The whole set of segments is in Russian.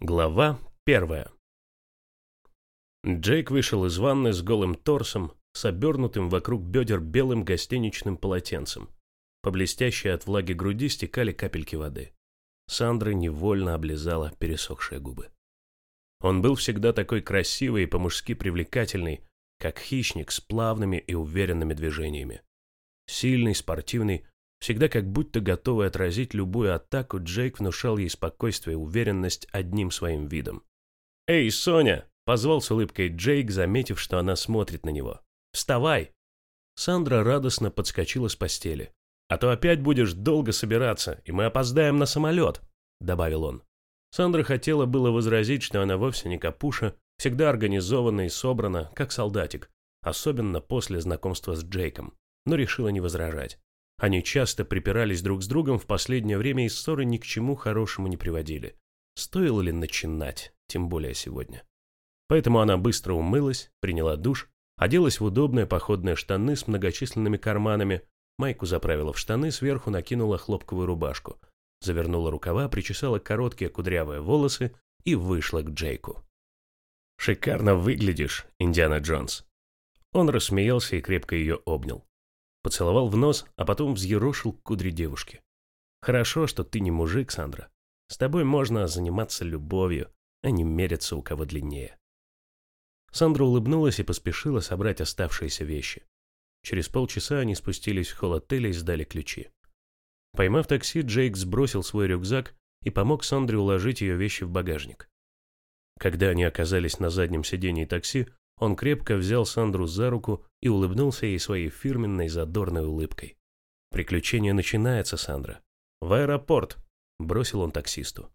Глава первая. Джейк вышел из ванны с голым торсом, с обернутым вокруг бедер белым гостиничным полотенцем. По блестящей от влаги груди стекали капельки воды. Сандра невольно облизала пересохшие губы. Он был всегда такой красивый и по-мужски привлекательный, как хищник с плавными и уверенными движениями. Сильный, спортивный, Всегда как будто готовый отразить любую атаку, Джейк внушал ей спокойствие и уверенность одним своим видом. «Эй, Соня!» – позвал с улыбкой Джейк, заметив, что она смотрит на него. «Вставай!» Сандра радостно подскочила с постели. «А то опять будешь долго собираться, и мы опоздаем на самолет», – добавил он. Сандра хотела было возразить, что она вовсе не капуша, всегда организована и собрана, как солдатик, особенно после знакомства с Джейком, но решила не возражать. Они часто припирались друг с другом в последнее время, и ссоры ни к чему хорошему не приводили. Стоило ли начинать, тем более сегодня? Поэтому она быстро умылась, приняла душ, оделась в удобные походные штаны с многочисленными карманами, майку заправила в штаны, сверху накинула хлопковую рубашку, завернула рукава, причесала короткие кудрявые волосы и вышла к Джейку. «Шикарно выглядишь, Индиана Джонс!» Он рассмеялся и крепко ее обнял. Поцеловал в нос, а потом взъерошил кудри девушки. «Хорошо, что ты не мужик, Сандра. С тобой можно заниматься любовью, а не мериться у кого длиннее». Сандра улыбнулась и поспешила собрать оставшиеся вещи. Через полчаса они спустились в холл отеля и сдали ключи. Поймав такси, Джейк сбросил свой рюкзак и помог Сандре уложить ее вещи в багажник. Когда они оказались на заднем сидении такси, он крепко взял Сандру за руку и улыбнулся ей своей фирменной задорной улыбкой. «Приключение начинается, Сандра. В аэропорт!» – бросил он таксисту.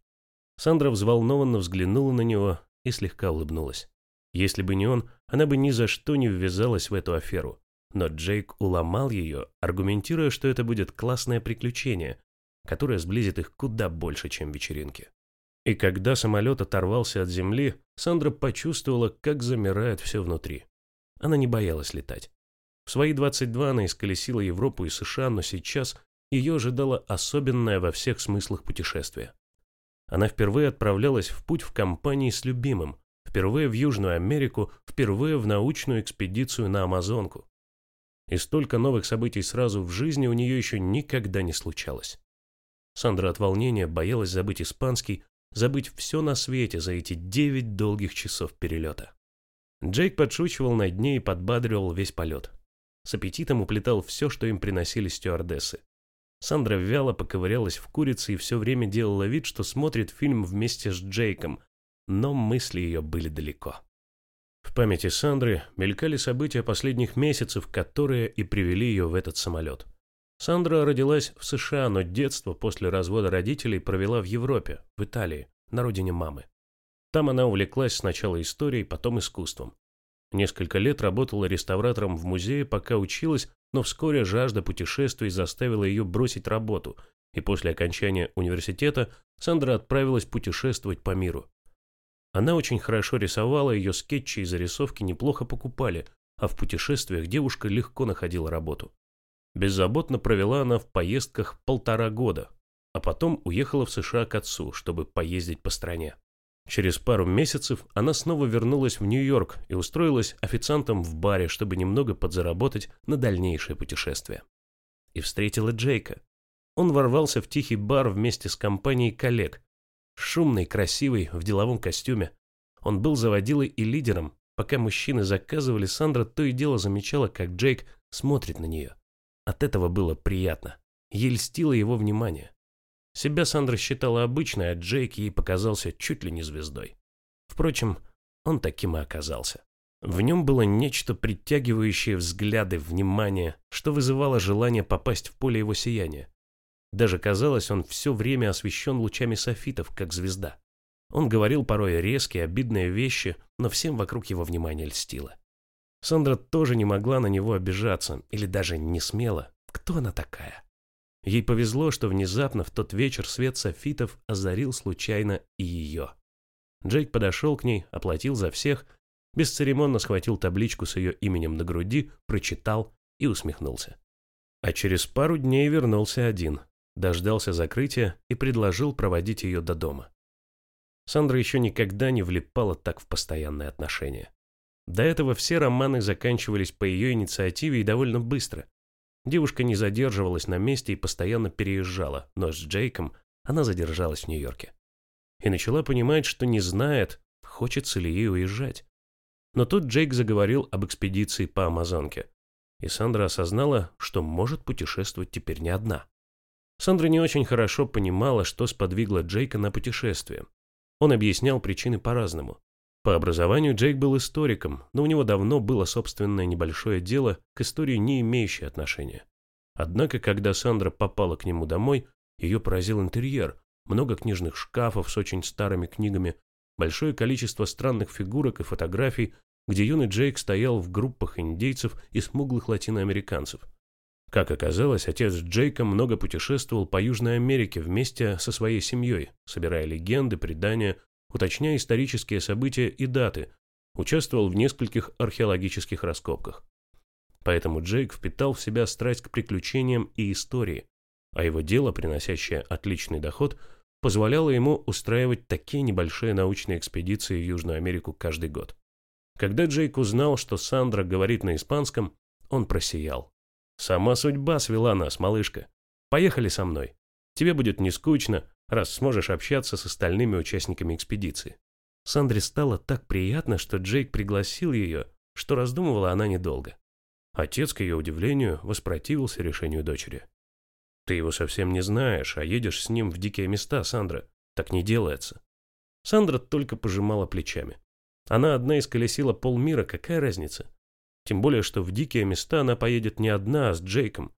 Сандра взволнованно взглянула на него и слегка улыбнулась. Если бы не он, она бы ни за что не ввязалась в эту аферу. Но Джейк уломал ее, аргументируя, что это будет классное приключение, которое сблизит их куда больше, чем вечеринки. И когда самолет оторвался от земли, Сандра почувствовала, как замирает все внутри. Она не боялась летать. В свои 22 она исколесила Европу и США, но сейчас ее ожидало особенное во всех смыслах путешествие. Она впервые отправлялась в путь в компании с любимым, впервые в Южную Америку, впервые в научную экспедицию на Амазонку. И столько новых событий сразу в жизни у нее еще никогда не случалось. Сандра от волнения боялась забыть испанский, забыть все на свете за эти девять долгих часов перелета. Джейк подшучивал над ней и подбадривал весь полет. С аппетитом уплетал все, что им приносили стюардессы. Сандра вяло поковырялась в курице и все время делала вид, что смотрит фильм вместе с Джейком, но мысли ее были далеко. В памяти Сандры мелькали события последних месяцев, которые и привели ее в этот самолет. Сандра родилась в США, но детство после развода родителей провела в Европе, в Италии, на родине мамы. Там она увлеклась сначала историей, потом искусством. Несколько лет работала реставратором в музее, пока училась, но вскоре жажда путешествий заставила ее бросить работу, и после окончания университета Сандра отправилась путешествовать по миру. Она очень хорошо рисовала, ее скетчи и зарисовки неплохо покупали, а в путешествиях девушка легко находила работу. Беззаботно провела она в поездках полтора года, а потом уехала в США к отцу, чтобы поездить по стране. Через пару месяцев она снова вернулась в Нью-Йорк и устроилась официантом в баре, чтобы немного подзаработать на дальнейшее путешествие. И встретила Джейка. Он ворвался в тихий бар вместе с компанией коллег. Шумный, красивый, в деловом костюме. Он был заводилой и лидером. Пока мужчины заказывали, Сандра то и дело замечала, как Джейк смотрит на нее. От этого было приятно. Ей льстило его внимание. Себя Сандра считала обычной, а Джейк ей показался чуть ли не звездой. Впрочем, он таким и оказался. В нем было нечто притягивающее взгляды, внимание, что вызывало желание попасть в поле его сияния. Даже казалось, он все время освещен лучами софитов, как звезда. Он говорил порой резкие, обидные вещи, но всем вокруг его внимание льстило. Сандра тоже не могла на него обижаться, или даже не смела. Кто она такая? Ей повезло, что внезапно в тот вечер свет софитов озарил случайно и ее. Джейк подошел к ней, оплатил за всех, бесцеремонно схватил табличку с ее именем на груди, прочитал и усмехнулся. А через пару дней вернулся один, дождался закрытия и предложил проводить ее до дома. Сандра еще никогда не влипала так в постоянные отношения. До этого все романы заканчивались по ее инициативе и довольно быстро. Девушка не задерживалась на месте и постоянно переезжала, но с Джейком она задержалась в Нью-Йорке. И начала понимать, что не знает, хочется ли ей уезжать. Но тут Джейк заговорил об экспедиции по Амазонке, и Сандра осознала, что может путешествовать теперь не одна. Сандра не очень хорошо понимала, что сподвигло Джейка на путешествие. Он объяснял причины по-разному. По образованию Джейк был историком, но у него давно было собственное небольшое дело к истории, не имеющее отношения. Однако, когда Сандра попала к нему домой, ее поразил интерьер, много книжных шкафов с очень старыми книгами, большое количество странных фигурок и фотографий, где юный Джейк стоял в группах индейцев и смуглых латиноамериканцев. Как оказалось, отец Джейка много путешествовал по Южной Америке вместе со своей семьей, собирая легенды, предания, уточняя исторические события и даты, участвовал в нескольких археологических раскопках. Поэтому Джейк впитал в себя страсть к приключениям и истории, а его дело, приносящее отличный доход, позволяло ему устраивать такие небольшие научные экспедиции в Южную Америку каждый год. Когда Джейк узнал, что Сандра говорит на испанском, он просиял. «Сама судьба свела нас, малышка. Поехали со мной. Тебе будет не скучно, раз сможешь общаться с остальными участниками экспедиции. Сандре стало так приятно, что Джейк пригласил ее, что раздумывала она недолго. Отец, к ее удивлению, воспротивился решению дочери. «Ты его совсем не знаешь, а едешь с ним в дикие места, Сандра. Так не делается». Сандра только пожимала плечами. Она одна исколесила полмира, какая разница? Тем более, что в дикие места она поедет не одна, а с Джейком.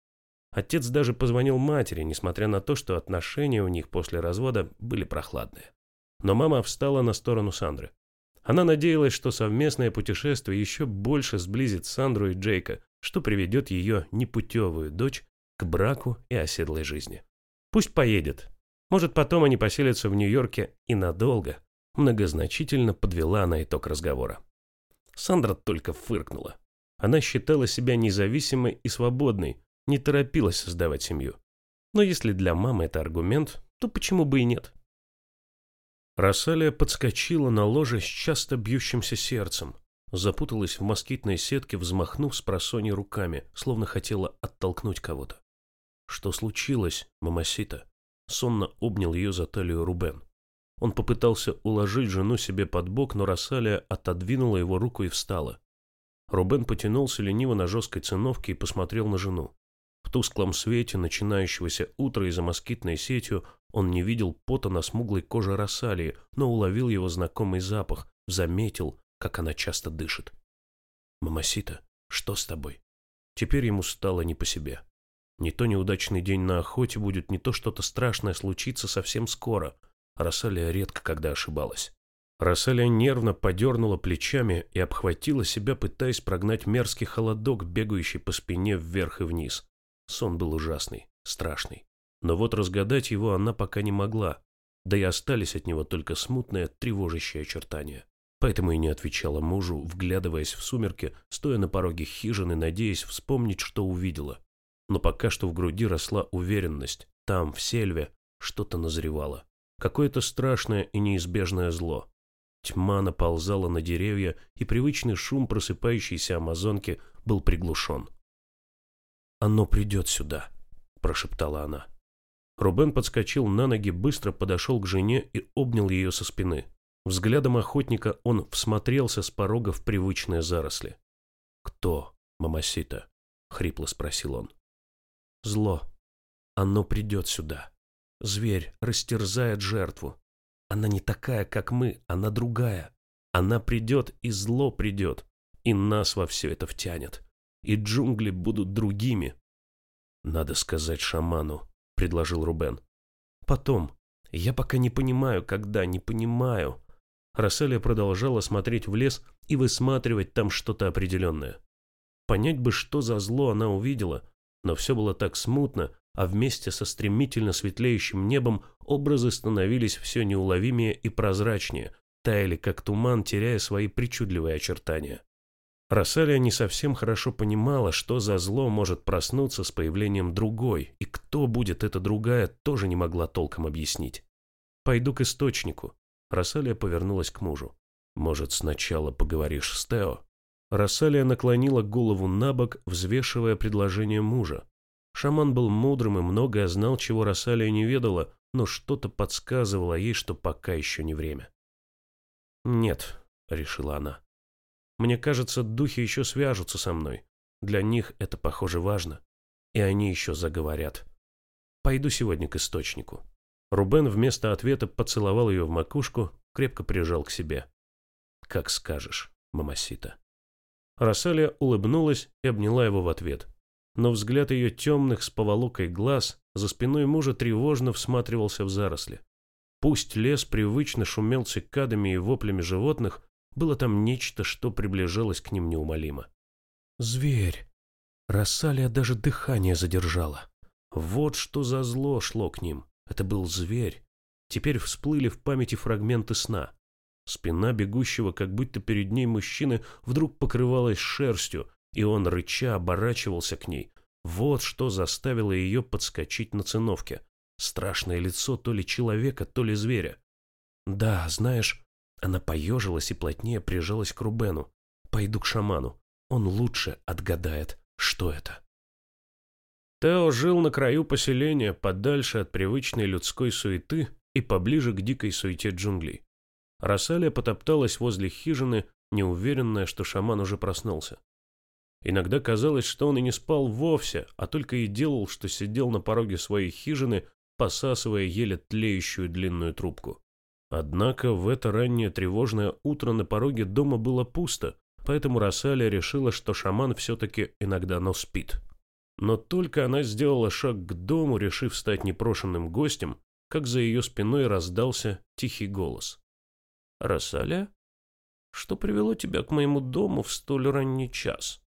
Отец даже позвонил матери, несмотря на то, что отношения у них после развода были прохладные. Но мама встала на сторону Сандры. Она надеялась, что совместное путешествие еще больше сблизит Сандру и Джейка, что приведет ее непутевую дочь к браку и оседлой жизни. Пусть поедет. Может, потом они поселятся в Нью-Йорке и надолго. Многозначительно подвела она итог разговора. Сандра только фыркнула. Она считала себя независимой и свободной, не торопилась создавать семью. Но если для мамы это аргумент, то почему бы и нет? Рассалия подскочила на ложе с часто бьющимся сердцем, запуталась в москитной сетке, взмахнув с просони руками, словно хотела оттолкнуть кого-то. «Что случилось, мамасита?» Сонно обнял ее за талию Рубен. Он попытался уложить жену себе под бок, но Рассалия отодвинула его руку и встала. Рубен потянулся лениво на жесткой циновке и посмотрел на жену. Тусклом свете начинающегося утра и за москитной сетью он не видел пота на смуглой коже Рассалии, но уловил его знакомый запах, заметил, как она часто дышит. «Мамасита, что с тобой?» Теперь ему стало не по себе. Не то неудачный день на охоте будет, не то что-то страшное случится совсем скоро. Рассалия редко когда ошибалась. Рассалия нервно подернула плечами и обхватила себя, пытаясь прогнать мерзкий холодок, бегающий по спине вверх и вниз. Сон был ужасный, страшный. Но вот разгадать его она пока не могла, да и остались от него только смутные, тревожащие очертания. Поэтому и не отвечала мужу, вглядываясь в сумерки, стоя на пороге хижины, надеясь вспомнить, что увидела. Но пока что в груди росла уверенность. Там, в сельве, что-то назревало. Какое-то страшное и неизбежное зло. Тьма наползала на деревья, и привычный шум просыпающейся амазонки был приглушен. «Оно придет сюда», – прошептала она. Рубен подскочил на ноги, быстро подошел к жене и обнял ее со спины. Взглядом охотника он всмотрелся с порога в привычные заросли. «Кто, мамасита?» — хрипло спросил он. «Зло. Оно придет сюда. Зверь растерзает жертву. Она не такая, как мы, она другая. Она придет, и зло придет, и нас во все это втянет и джунгли будут другими. Надо сказать шаману, предложил Рубен. Потом. Я пока не понимаю, когда, не понимаю. Расселия продолжала смотреть в лес и высматривать там что-то определенное. Понять бы, что за зло она увидела, но все было так смутно, а вместе со стремительно светлеющим небом образы становились все неуловимее и прозрачнее, таяли как туман, теряя свои причудливые очертания. Рассалия не совсем хорошо понимала, что за зло может проснуться с появлением другой, и кто будет эта другая, тоже не могла толком объяснить. «Пойду к источнику. Рассалия повернулась к мужу. «Может, сначала поговоришь с Тео?» Рассалия наклонила голову на бок, взвешивая предложение мужа. Шаман был мудрым и многое знал, чего Рассалия не ведала, но что-то подсказывало ей, что пока еще не время. «Нет», — решила она. «Мне кажется, духи еще свяжутся со мной. Для них это, похоже, важно. И они еще заговорят. Пойду сегодня к источнику». Рубен вместо ответа поцеловал ее в макушку, крепко прижал к себе. «Как скажешь, мамасита». Рассалия улыбнулась и обняла его в ответ. Но взгляд ее темных с поволокой глаз за спиной мужа тревожно всматривался в заросли. Пусть лес привычно шумел цикадами и воплями животных, было там нечто, что приближалось к ним неумолимо. «Зверь!» Рассалия даже дыхание задержала. Вот что за зло шло к ним. Это был зверь. Теперь всплыли в памяти фрагменты сна. Спина бегущего, как будто перед ней мужчины, вдруг покрывалась шерстью, и он, рыча, оборачивался к ней. Вот что заставило ее подскочить на циновке. Страшное лицо то ли человека, то ли зверя. Да, знаешь, она поежилась и плотнее прижалась к Рубену. Пойду к шаману. Он лучше отгадает, что это. Тео жил на краю поселения, подальше от привычной людской суеты и поближе к дикой суете джунглей. Рассалия потопталась возле хижины, неуверенная, что шаман уже проснулся. Иногда казалось, что он и не спал вовсе, а только и делал, что сидел на пороге своей хижины, посасывая еле тлеющую длинную трубку. Однако в это раннее тревожное утро на пороге дома было пусто, поэтому Рассалия решила, что шаман все-таки иногда но спит. Но только она сделала шаг к дому, решив стать непрошенным гостем, как за ее спиной раздался тихий голос. «Рассаля, что привело тебя к моему дому в столь ранний час?»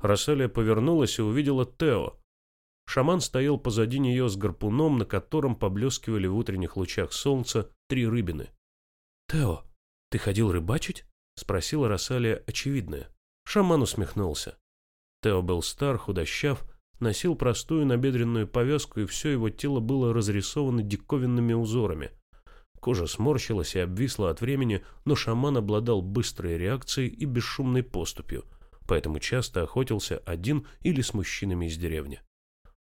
Рассалия повернулась и увидела Тео. Шаман стоял позади нее с гарпуном, на котором поблескивали в утренних лучах солнца три рыбины. «Тео, ты ходил рыбачить?» — спросила Рассалия очевидное. Шаман усмехнулся. Тео был стар, худощав, носил простую набедренную повязку, и все его тело было разрисовано диковинными узорами. Кожа сморщилась и обвисла от времени, но шаман обладал быстрой реакцией и бесшумной поступью, поэтому часто охотился один или с мужчинами из деревни.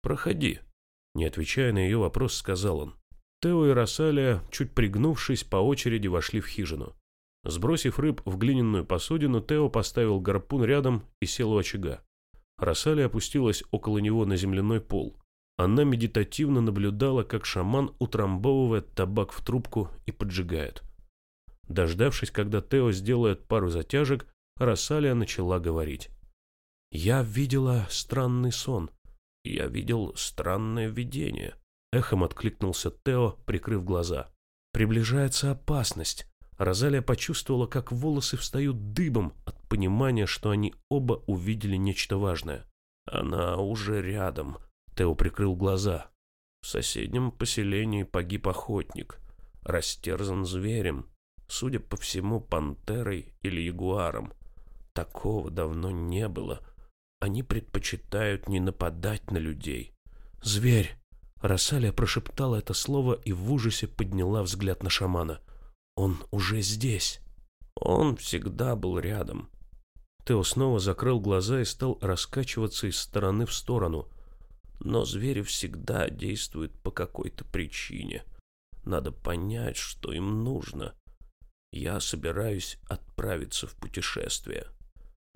«Проходи», — не отвечая на ее вопрос, сказал он. Тео и Рассалия, чуть пригнувшись, по очереди вошли в хижину. Сбросив рыб в глиняную посудину, Тео поставил гарпун рядом и сел у очага. Рассалия опустилась около него на земляной пол. Она медитативно наблюдала, как шаман утрамбовывает табак в трубку и поджигает. Дождавшись, когда Тео сделает пару затяжек, Рассалия начала говорить. «Я видела странный сон. Я видел странное видение». Эхом откликнулся Тео, прикрыв глаза. «Приближается опасность». Розалия почувствовала, как волосы встают дыбом от понимания, что они оба увидели нечто важное. «Она уже рядом», Тео прикрыл глаза. В соседнем поселении погиб охотник, растерзан зверем, судя по всему, пантерой или ягуаром. Такого давно не было. Они предпочитают не нападать на людей. «Зверь!» Рассалия прошептала это слово и в ужасе подняла взгляд на шамана. «Он уже здесь!» Он всегда был рядом. Тео снова закрыл глаза и стал раскачиваться из стороны в сторону. Но звери всегда действуют по какой-то причине. Надо понять, что им нужно. Я собираюсь отправиться в путешествие.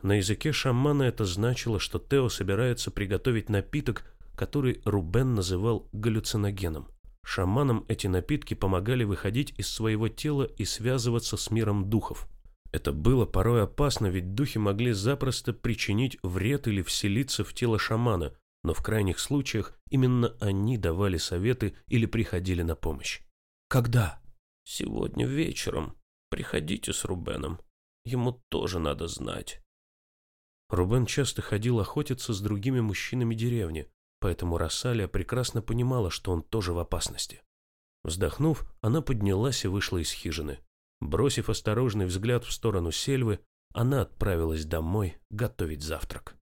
На языке шамана это значило, что Тео собирается приготовить напиток, который Рубен называл галлюциногеном. Шаманам эти напитки помогали выходить из своего тела и связываться с миром духов. Это было порой опасно, ведь духи могли запросто причинить вред или вселиться в тело шамана, но в крайних случаях именно они давали советы или приходили на помощь. «Когда?» «Сегодня вечером. Приходите с Рубеном. Ему тоже надо знать». Рубен часто ходил охотиться с другими мужчинами деревни, поэтому Рассалия прекрасно понимала, что он тоже в опасности. Вздохнув, она поднялась и вышла из хижины. Бросив осторожный взгляд в сторону сельвы, она отправилась домой готовить завтрак.